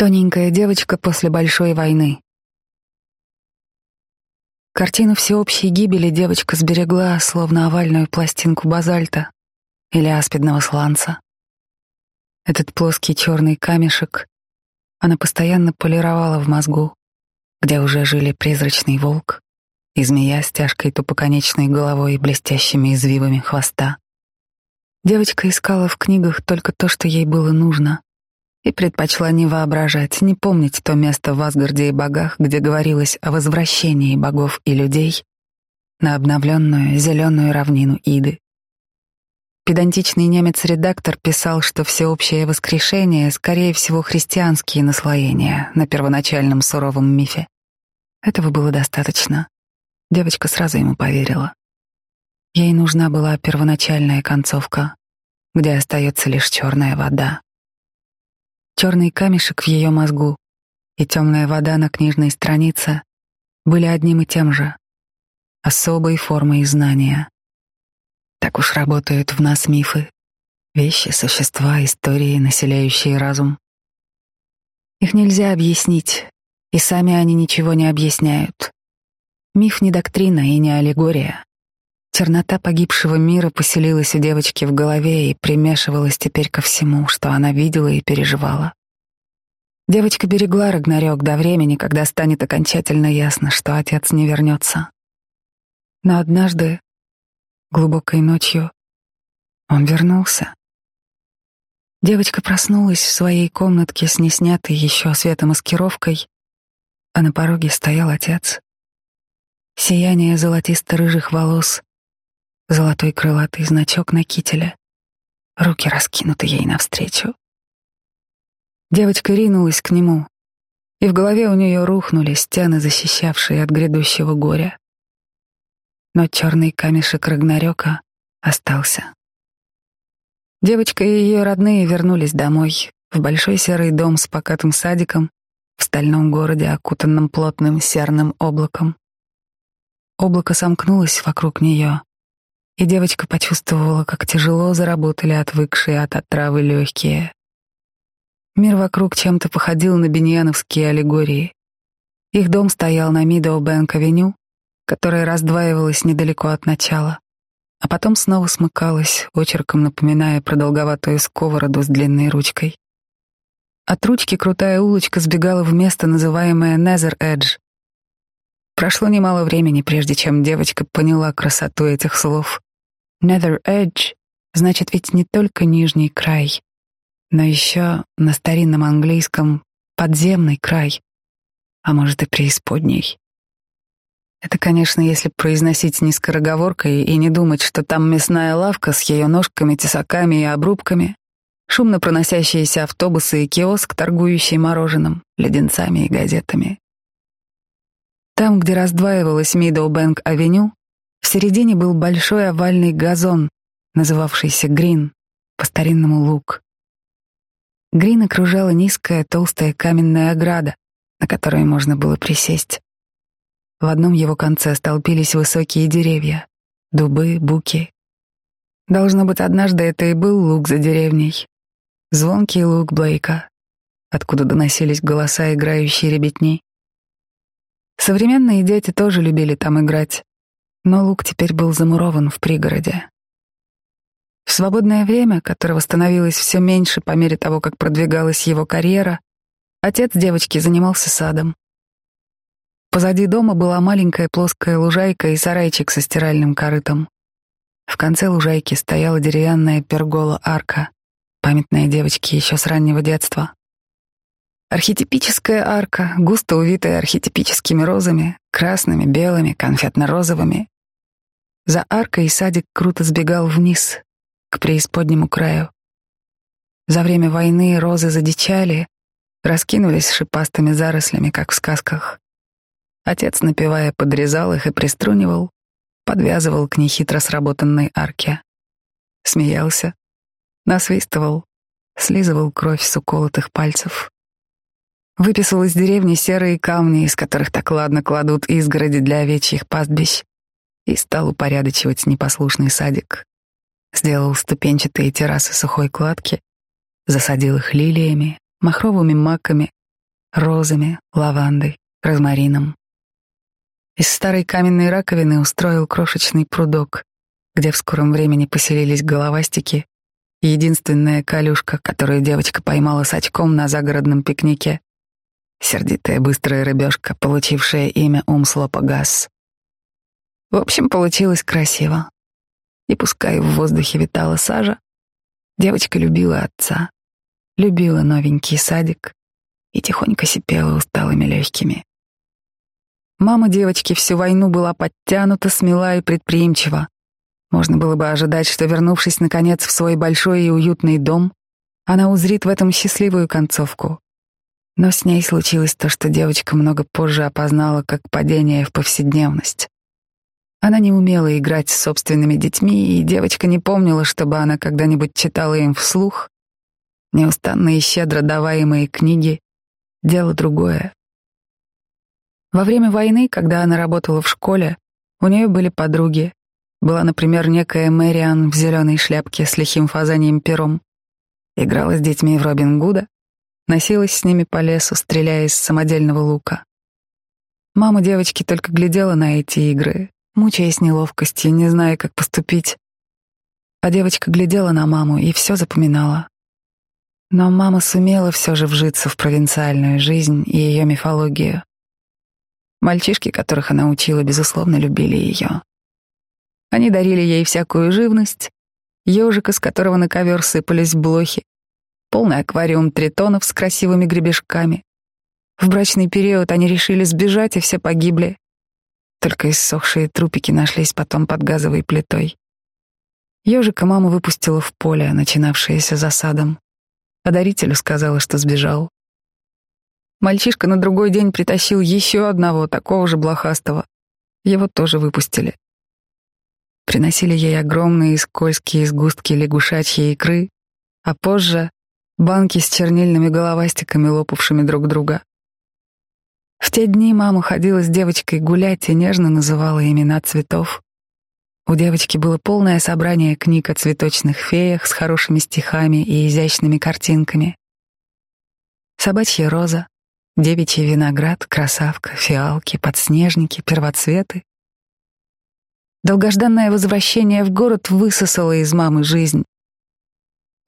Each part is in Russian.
Тоненькая девочка после большой войны. Картину всеобщей гибели девочка сберегла, словно овальную пластинку базальта или аспидного сланца. Этот плоский черный камешек она постоянно полировала в мозгу, где уже жили призрачный волк и змея с тяжкой тупоконечной головой и блестящими извивами хвоста. Девочка искала в книгах только то, что ей было нужно, и предпочла не воображать, не помнить то место в Асгарде и богах, где говорилось о возвращении богов и людей на обновленную зеленую равнину Иды. Педантичный немец-редактор писал, что всеобщее воскрешение, скорее всего, христианские наслоения на первоначальном суровом мифе. Этого было достаточно. Девочка сразу ему поверила. Ей нужна была первоначальная концовка, где остается лишь черная вода. Черный камешек в ее мозгу и темная вода на книжной странице были одним и тем же, особой формой знания. Так уж работают в нас мифы, вещи, существа, истории, населяющие разум. Их нельзя объяснить, и сами они ничего не объясняют. Миф не доктрина и не аллегория. Чернота погибшего мира поселилась у девочки в голове и примешивалась теперь ко всему, что она видела и переживала. Девочка берегла Рагнарёк до времени, когда станет окончательно ясно, что отец не вернется. Но однажды, глубокой ночью, он вернулся. Девочка проснулась в своей комнатке с неснятой еще светомаскировкой, а на пороге стоял отец. Сияние золотисто-рыжих волос, золотой крылатый значок на кителе, руки раскинуты ей навстречу. Девочка ринулась к нему, и в голове у нее рухнули стены, защищавшие от грядущего горя. Но черный камешек Рагнарёка остался. Девочка и ее родные вернулись домой, в большой серый дом с покатым садиком, в стальном городе, окутанном плотным серным облаком. Облако сомкнулось вокруг нее, и девочка почувствовала, как тяжело заработали отвыкшие от отравы легкие. Мир вокруг чем-то походил на беньяновские аллегории. Их дом стоял на Мидоу-Бэнк-авеню, которая раздваивалась недалеко от начала, а потом снова смыкалась, очерком напоминая продолговатую сковороду с длинной ручкой. От ручки крутая улочка сбегала в место, называемое Незер Эдж. Прошло немало времени, прежде чем девочка поняла красоту этих слов. Nether Edge значит ведь не только нижний край, но еще на старинном английском подземный край, а может и преисподний. Это, конечно, если произносить не скороговоркой и не думать, что там мясная лавка с ее ножками, тесаками и обрубками, шумно проносящиеся автобусы и киоск, торгующий мороженым, леденцами и газетами. Там, где раздваивалась Мидоу-Бэнк-авеню, в середине был большой овальный газон, называвшийся Грин, по-старинному луг. Грин окружала низкая толстая каменная ограда, на которой можно было присесть. В одном его конце столпились высокие деревья, дубы, буки. Должно быть, однажды это и был луг за деревней. Звонкий луг Блейка, откуда доносились голоса играющей ребятни. Современные дети тоже любили там играть, но луг теперь был замурован в пригороде. В свободное время, которого становилось все меньше по мере того, как продвигалась его карьера, отец девочки занимался садом. Позади дома была маленькая плоская лужайка и сарайчик со стиральным корытом. В конце лужайки стояла деревянная пергола-арка, памятная девочке еще с раннего детства. Архетипическая арка, густо увитая архетипическими розами, красными, белыми, конфетно-розовыми. За аркой садик круто сбегал вниз, к преисподнему краю. За время войны розы задичали, раскинулись шипастыми зарослями, как в сказках. Отец, напевая, подрезал их и приструнивал, подвязывал к нехитро сработанной арке. Смеялся, насвистывал, слизывал кровь с уколотых пальцев. Выписал из деревни серые камни, из которых так ладно кладут изгороди для овечьих пастбищ, и стал упорядочивать непослушный садик. Сделал ступенчатые террасы сухой кладки, засадил их лилиями, махровыми маками, розами, лавандой, розмарином. Из старой каменной раковины устроил крошечный прудок, где в скором времени поселились головастики, единственная калюшка, которую девочка поймала с очком на загородном пикнике, сердитая быстрая рыбешка, получившая имя Умслопагас. В общем, получилось красиво. И пускай в воздухе витала сажа, девочка любила отца, любила новенький садик и тихонько сипела усталыми легкими. Мама девочки всю войну была подтянута, смела и предприимчива. Можно было бы ожидать, что, вернувшись, наконец, в свой большой и уютный дом, она узрит в этом счастливую концовку. Но с ней случилось то, что девочка много позже опознала как падение в повседневность. Она не умела играть с собственными детьми, и девочка не помнила, чтобы она когда-нибудь читала им вслух. Неустанно и щедро даваемые книги — дело другое. Во время войны, когда она работала в школе, у нее были подруги. Была, например, некая Мэриан в зеленой шляпке с лихим фазанием пером. Играла с детьми в Робин Гуда, носилась с ними по лесу, стреляя из самодельного лука. Мама девочки только глядела на эти игры, мучаясь неловкостью, не зная, как поступить. А девочка глядела на маму и все запоминала. Но мама сумела все же вжиться в провинциальную жизнь и ее мифологию. Мальчишки, которых она учила, безусловно, любили ее. Они дарили ей всякую живность, ежика, с которого на ковер сыпались блохи, полный аквариум тритонов с красивыми гребешками. В брачный период они решили сбежать, и все погибли. Только иссохшие трупики нашлись потом под газовой плитой. Ежика мама выпустила в поле, начинавшееся засадом. А дарителю сказала, что сбежал. Мальчишка на другой день притащил еще одного, такого же блохастого. Его тоже выпустили. Приносили ей огромные скользкие сгустки лягушачьей икры, а позже — банки с чернильными головастиками, лопавшими друг друга. В те дни мама ходила с девочкой гулять и нежно называла имена цветов. У девочки было полное собрание книг о цветочных феях с хорошими стихами и изящными картинками. Собачья роза, девичий виноград, красавка, фиалки, подснежники, первоцветы. Долгожданное возвращение в город высосало из мамы жизнь.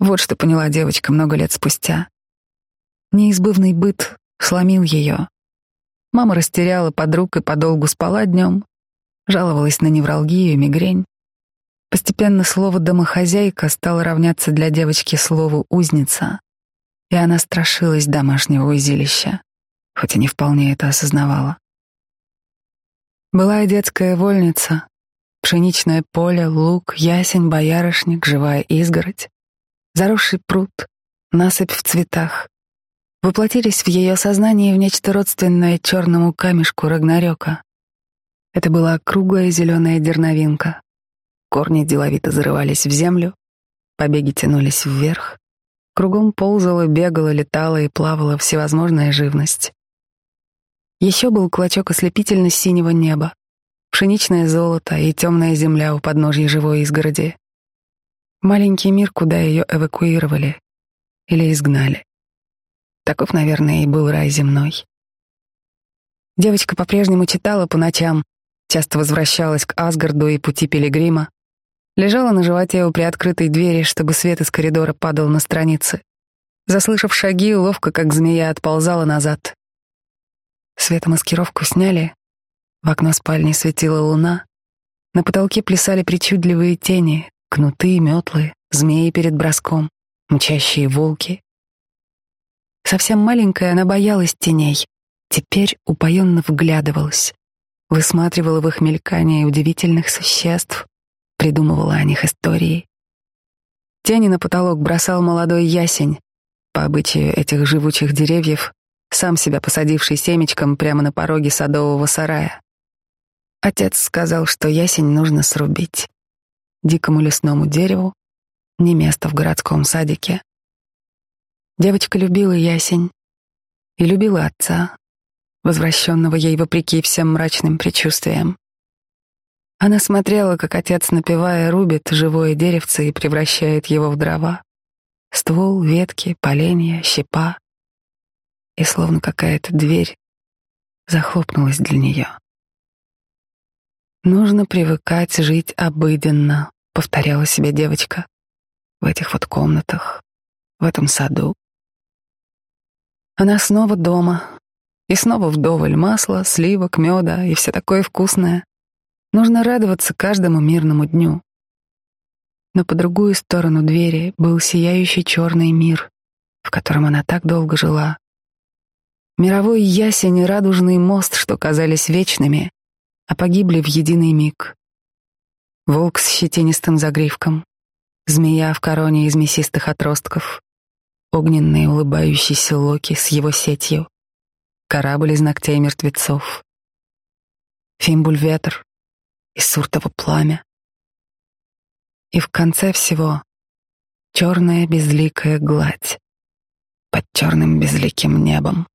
Вот что поняла девочка много лет спустя. Неизбывный быт сломил ее, Мама растеряла подруг и подолгу спала днем, жаловалась на невралгию и мигрень. Постепенно слово «домохозяйка» стало равняться для девочки слову «узница», и она страшилась домашнего узилища, хоть и не вполне это осознавала. Была и детская вольница, пшеничное поле, лук, ясень, боярышник, живая изгородь, заросший пруд, насыпь в цветах, воплотились в ее сознании в нечто родственное черному камешку Рагнарёка. Это была круглая зеленая дерновинка. Корни деловито зарывались в землю, побеги тянулись вверх. Кругом ползала, бегала, летала и плавала всевозможная живность. Еще был клочок ослепительно-синего неба, пшеничное золото и темная земля у подножья живой изгороди. Маленький мир, куда ее эвакуировали или изгнали. Таков, наверное, и был рай земной. Девочка по-прежнему читала по ночам, часто возвращалась к Асгарду и пути пилигрима, лежала на животе у приоткрытой двери, чтобы свет из коридора падал на страницы. Заслышав шаги, ловко, как змея, отползала назад. Светомаскировку сняли, в окно спальни светила луна, на потолке плясали причудливые тени, кнуты, метлы, змеи перед броском, мчащие волки. Совсем маленькая она боялась теней. Теперь упоенно вглядывалась, высматривала в их мелькание удивительных существ, придумывала о них истории. Тени на потолок бросал молодой ясень, по обычаю этих живучих деревьев, сам себя посадивший семечком прямо на пороге садового сарая. Отец сказал, что ясень нужно срубить. Дикому лесному дереву не место в городском садике. Девочка любила ясень и любила отца, возвращенного ей вопреки всем мрачным предчувствиям. Она смотрела, как отец, напевая, рубит живое деревце и превращает его в дрова. Ствол, ветки, поленья, щепа. и словно какая-то дверь захлопнулась для нее. Нужно привыкать жить обыденно, повторяла себе девочка в этих вот комнатах, в этом саду. Она снова дома, и снова вдоволь масла, сливок, меда и все такое вкусное. Нужно радоваться каждому мирному дню. Но по другую сторону двери был сияющий черный мир, в котором она так долго жила. Мировой ясень и радужный мост, что казались вечными, а погибли в единый миг. Волк с щетинистым загривком, змея в короне из мясистых отростков, огненный улыбающийся Локи с его сетью, корабль из ногтей мертвецов, фимбуль-ветер и суртово пламя. И в конце всего черная безликая гладь под черным безликим небом.